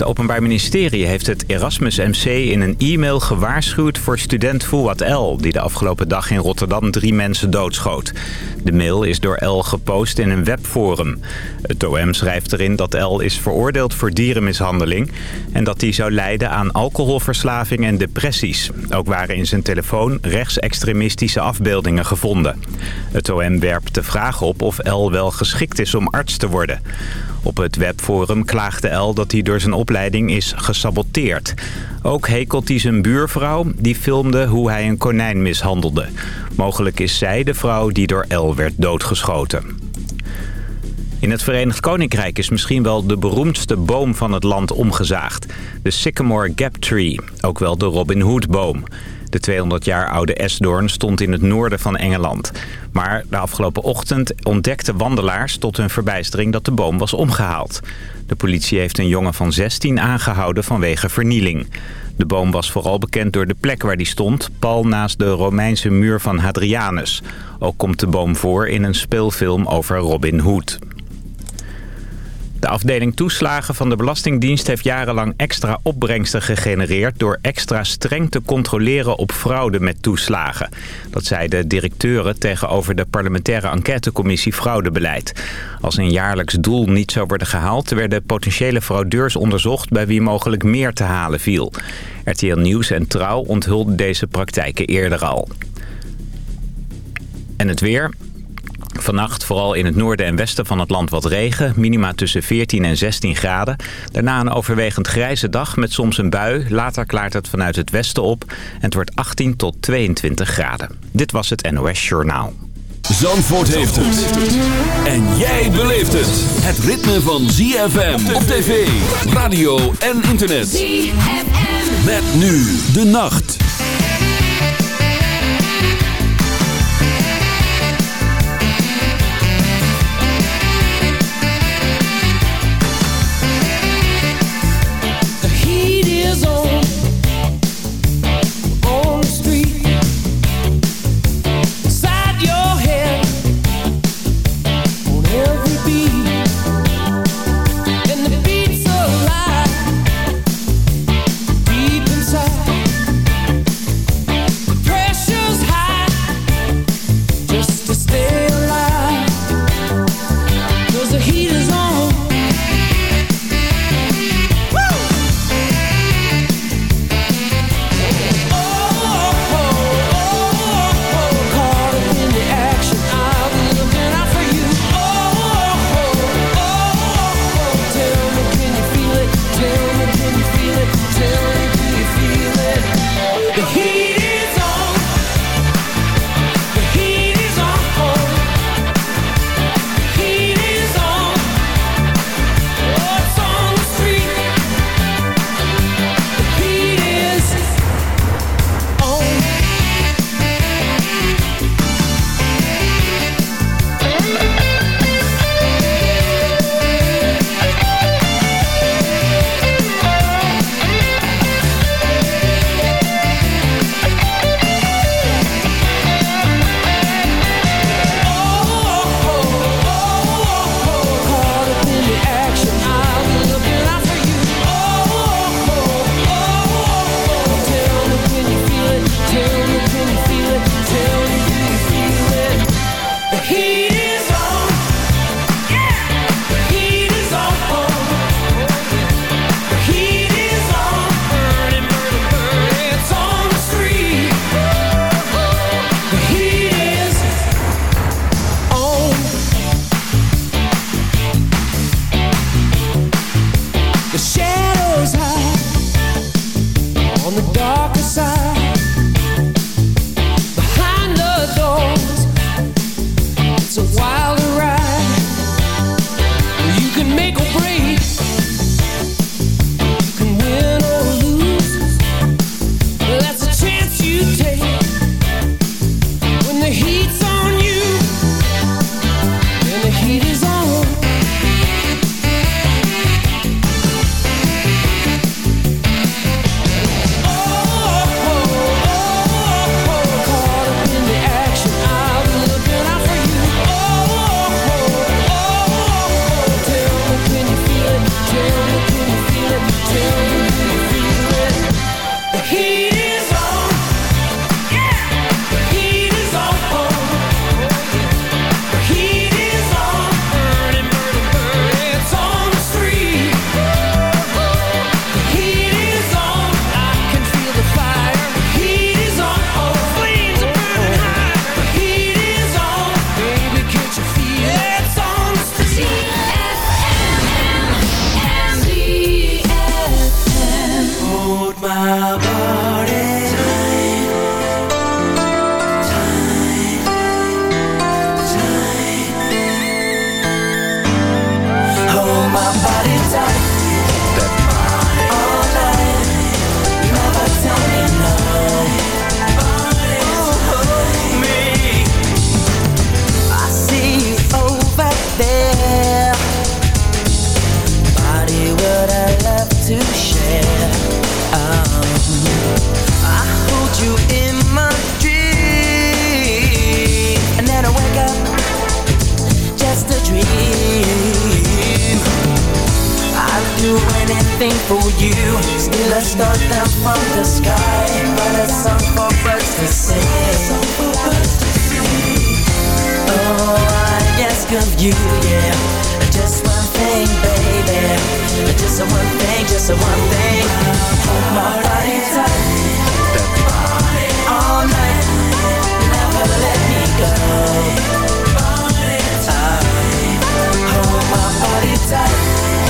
Het Openbaar Ministerie heeft het Erasmus MC in een e-mail gewaarschuwd voor student Fouad L... die de afgelopen dag in Rotterdam drie mensen doodschoot. De mail is door L gepost in een webforum. Het OM schrijft erin dat L is veroordeeld voor dierenmishandeling... en dat hij zou lijden aan alcoholverslaving en depressies. Ook waren in zijn telefoon rechtsextremistische afbeeldingen gevonden. Het OM werpt de vraag op of L wel geschikt is om arts te worden... Op het webforum klaagde El dat hij door zijn opleiding is gesaboteerd. Ook hekelt hij zijn buurvrouw, die filmde hoe hij een konijn mishandelde. Mogelijk is zij de vrouw die door El werd doodgeschoten. In het Verenigd Koninkrijk is misschien wel de beroemdste boom van het land omgezaagd. De Sycamore Gap Tree, ook wel de Robin Hood boom. De 200 jaar oude esdoorn stond in het noorden van Engeland. Maar de afgelopen ochtend ontdekten wandelaars tot hun verbijstering dat de boom was omgehaald. De politie heeft een jongen van 16 aangehouden vanwege vernieling. De boom was vooral bekend door de plek waar die stond, pal naast de Romeinse muur van Hadrianus. Ook komt de boom voor in een speelfilm over Robin Hood. De afdeling toeslagen van de Belastingdienst heeft jarenlang extra opbrengsten gegenereerd... door extra streng te controleren op fraude met toeslagen. Dat zeiden directeuren tegenover de parlementaire enquêtecommissie Fraudebeleid. Als een jaarlijks doel niet zou worden gehaald... werden potentiële fraudeurs onderzocht bij wie mogelijk meer te halen viel. RTL Nieuws en Trouw onthulden deze praktijken eerder al. En het weer. Vannacht vooral in het noorden en westen van het land wat regen. Minima tussen 14 en 16 graden. Daarna een overwegend grijze dag met soms een bui. Later klaart het vanuit het westen op. En het wordt 18 tot 22 graden. Dit was het NOS Journaal. Zandvoort heeft het. En jij beleeft het. Het ritme van ZFM op tv, radio en internet. ZFM. Met nu de nacht. Baba. something for you. Still a star down from the sky, but a song for birds to sing. Oh, I ask of you, yeah. Just one thing, baby. Just one thing, just one thing. Hold my body tight. Body all night. Never let me go. Body tight. Hold my body tight.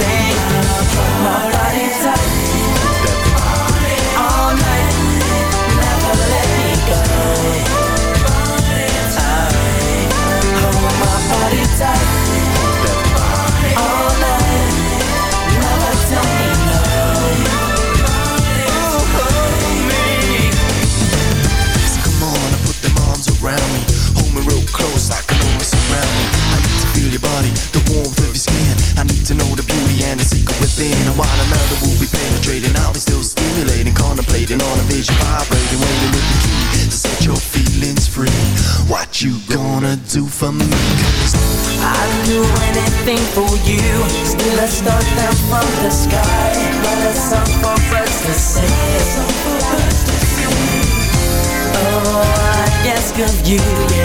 you.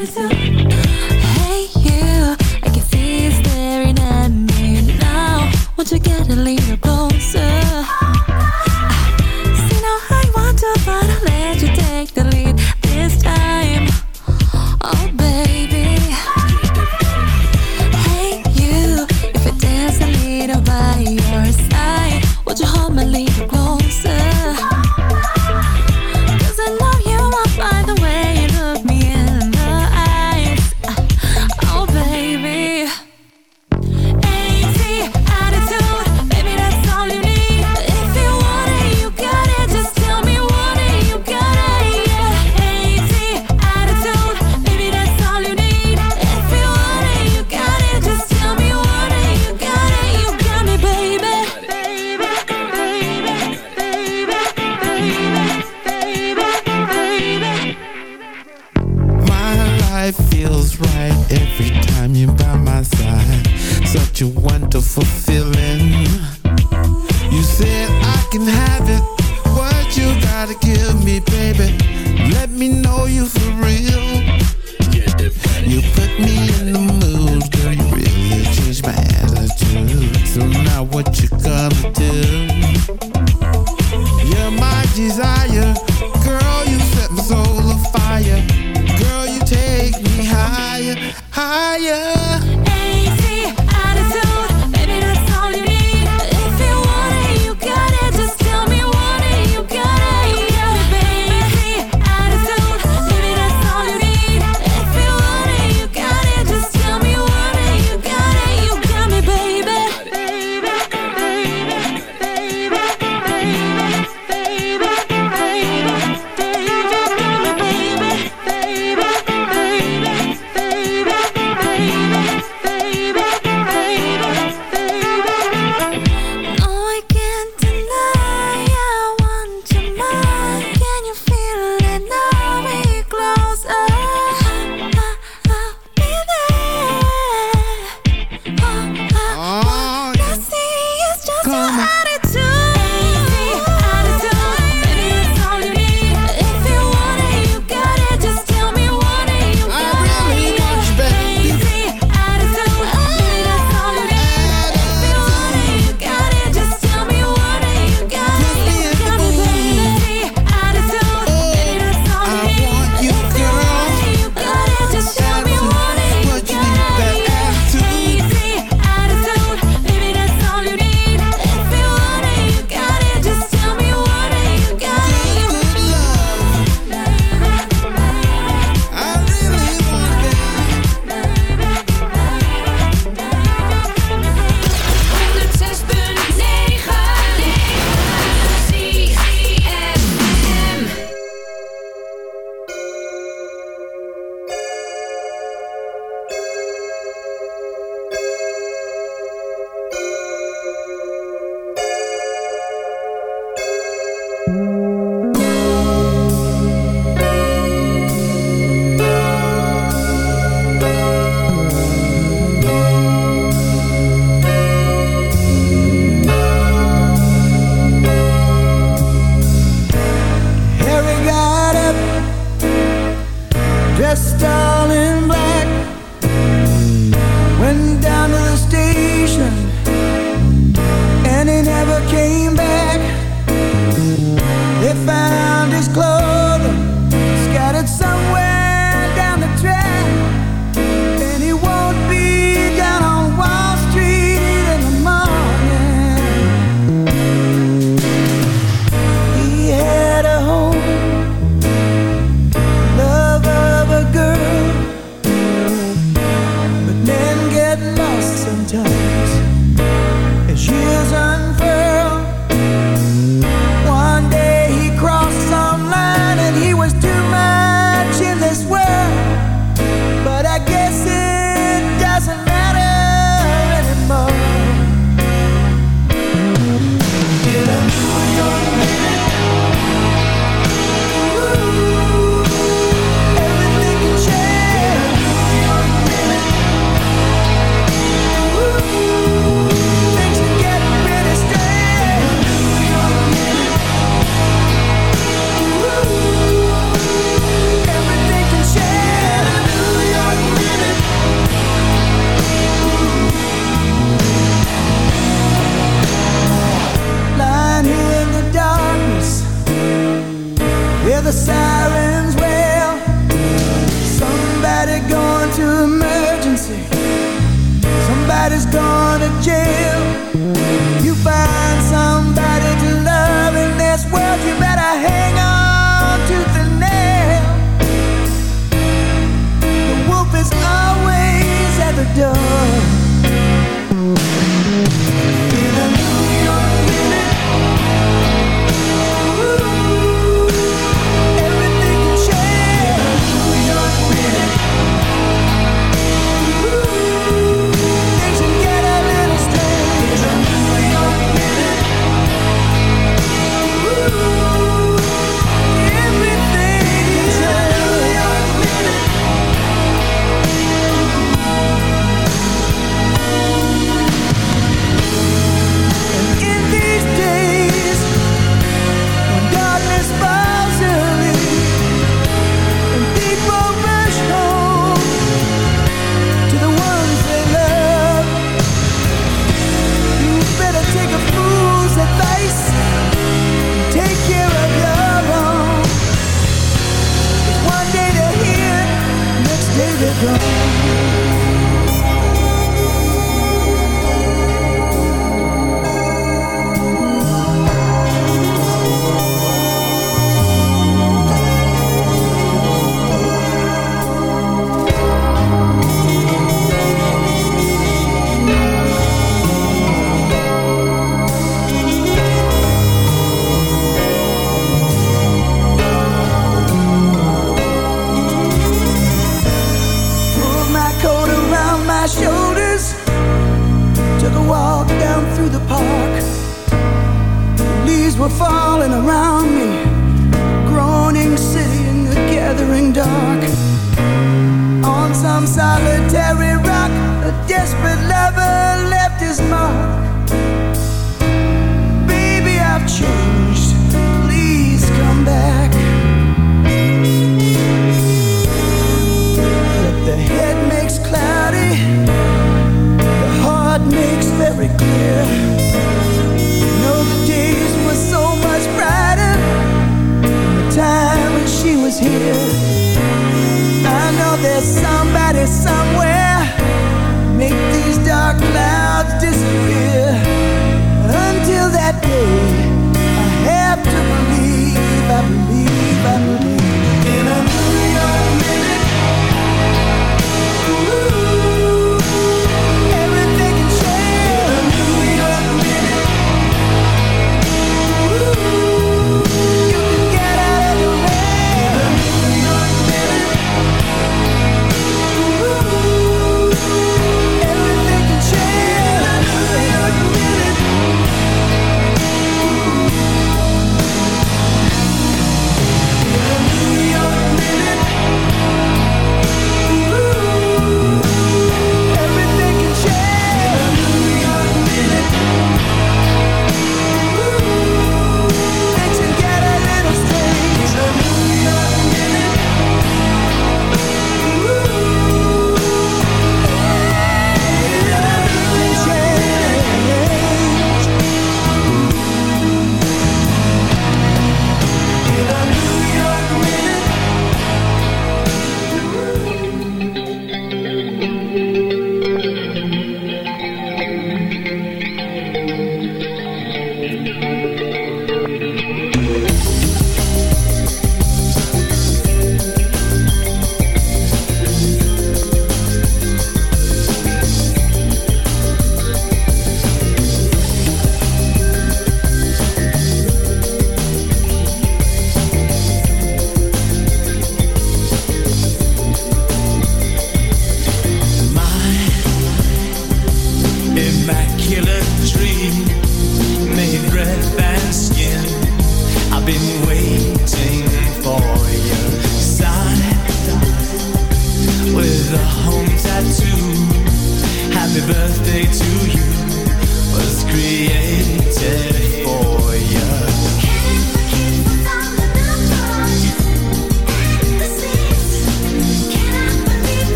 what it felt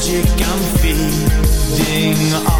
magic I'm feeding off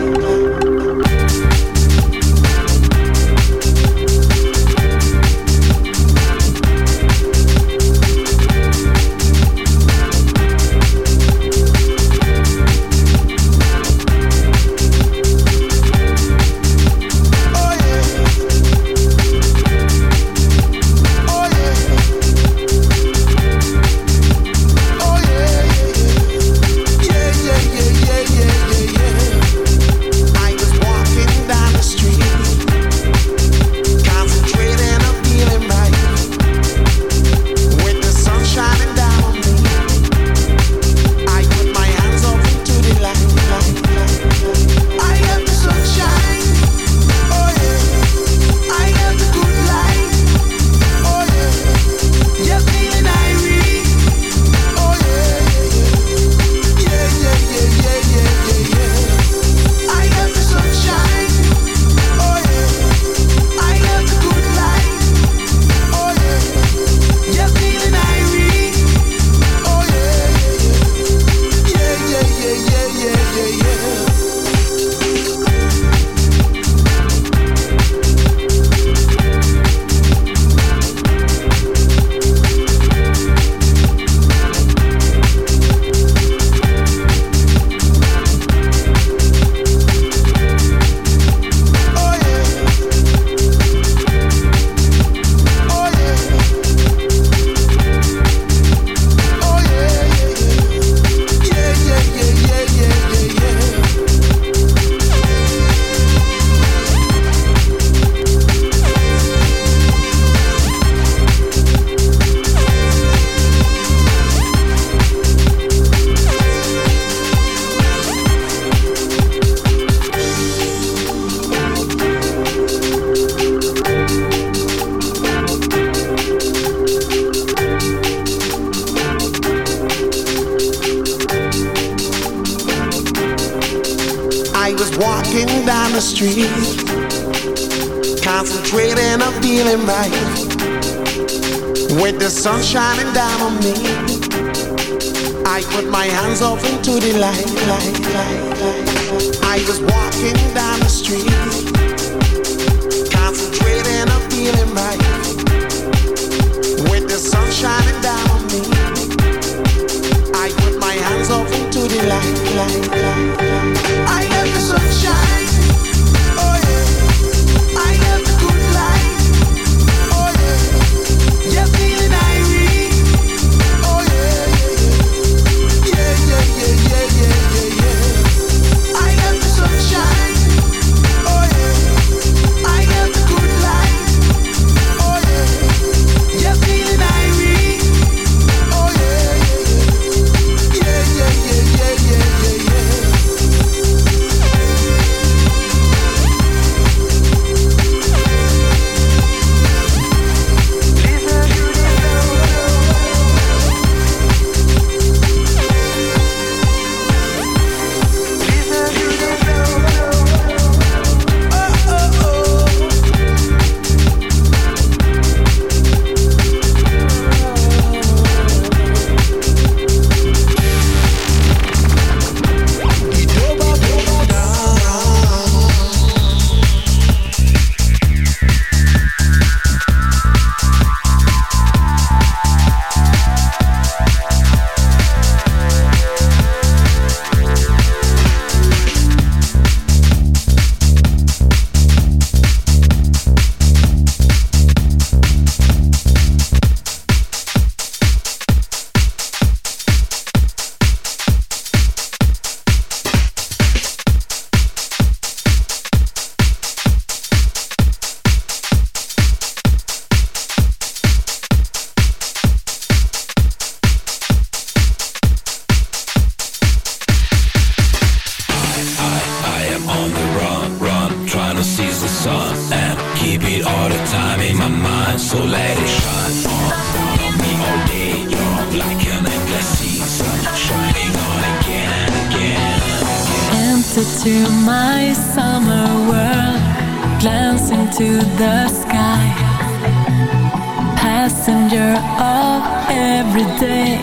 Passenger of every day,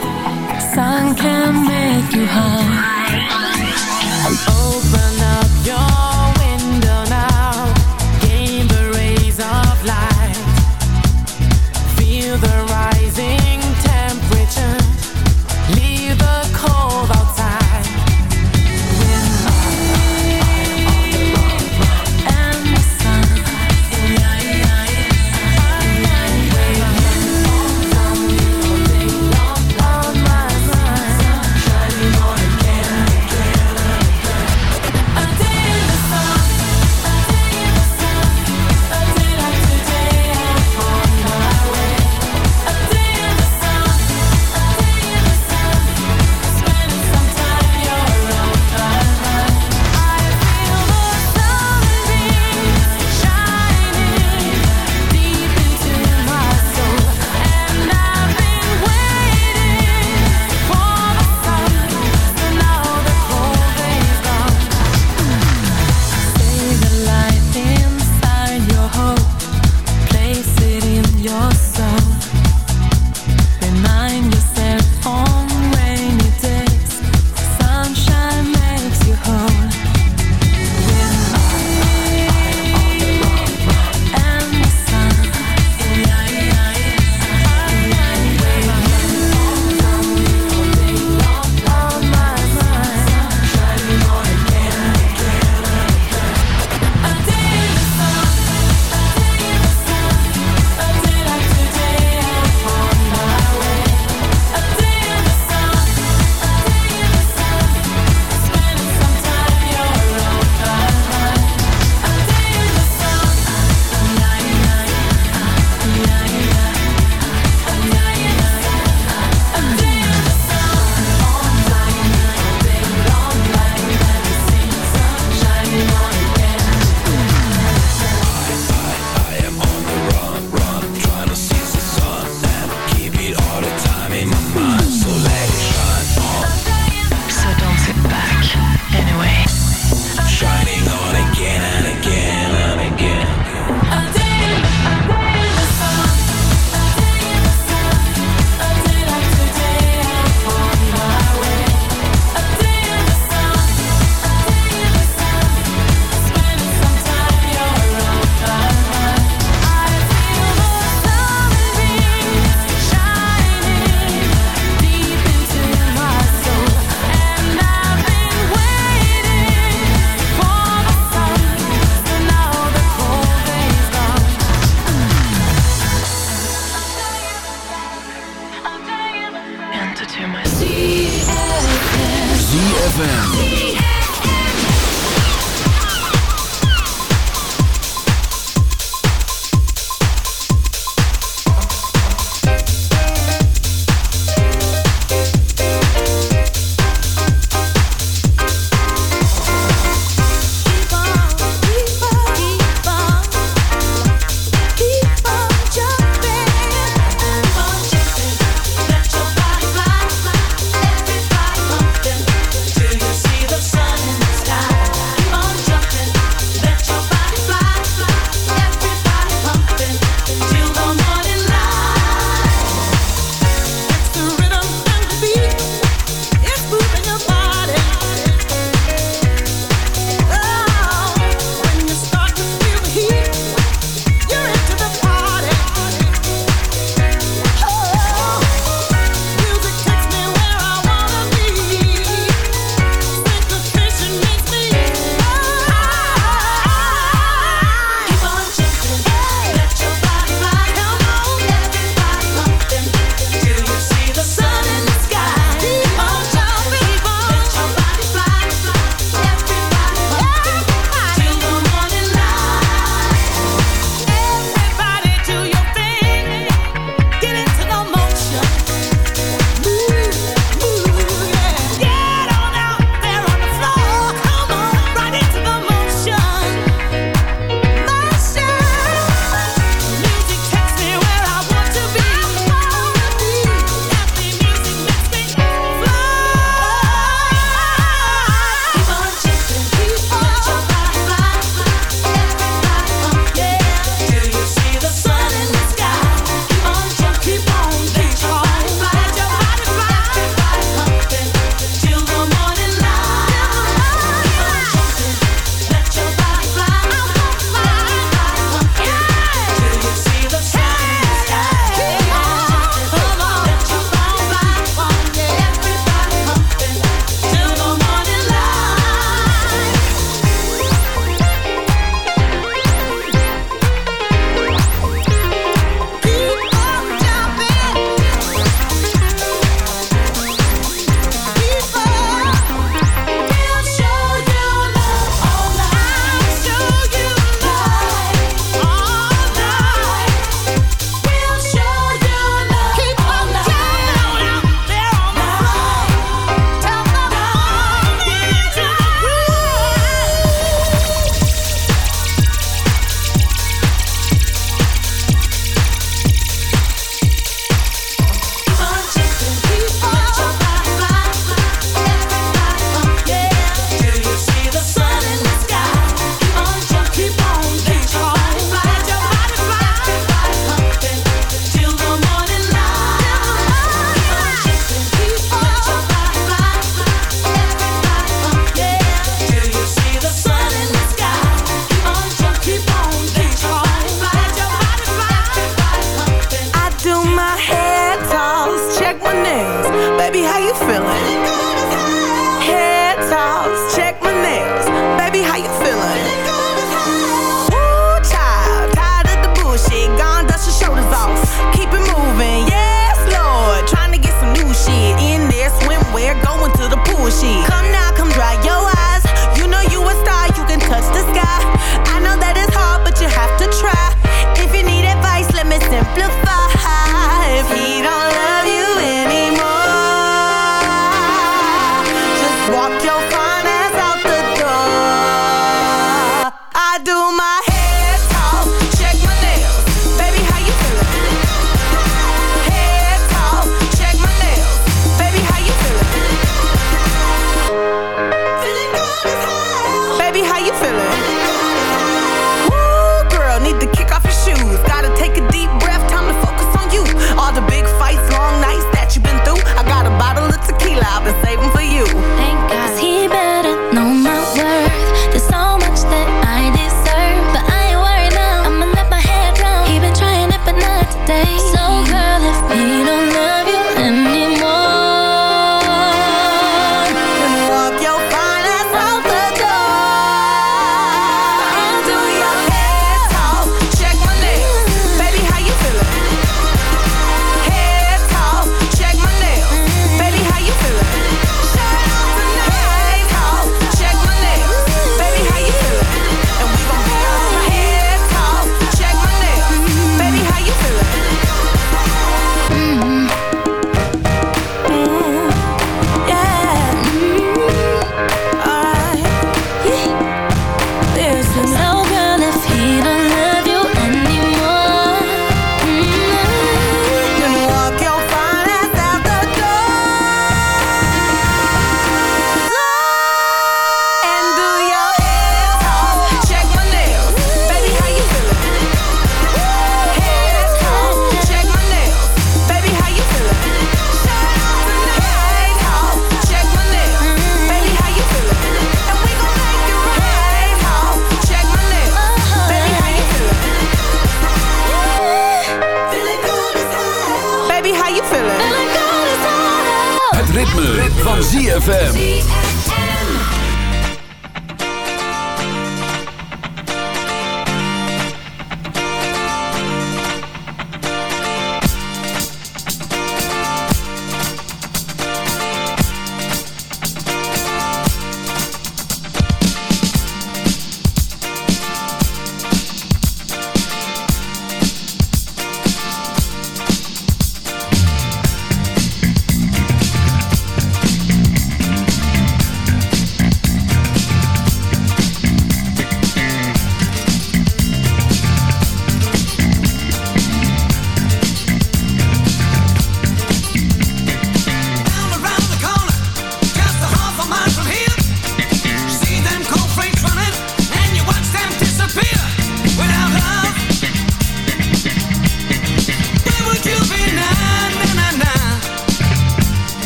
sun can make you high.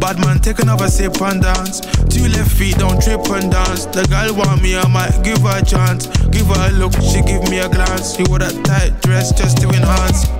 Bad man, take another sip and dance. Two left feet, don't trip and dance. The girl want me, I might give her a chance. Give her a look, she give me a glance. She wore that tight dress just to enhance.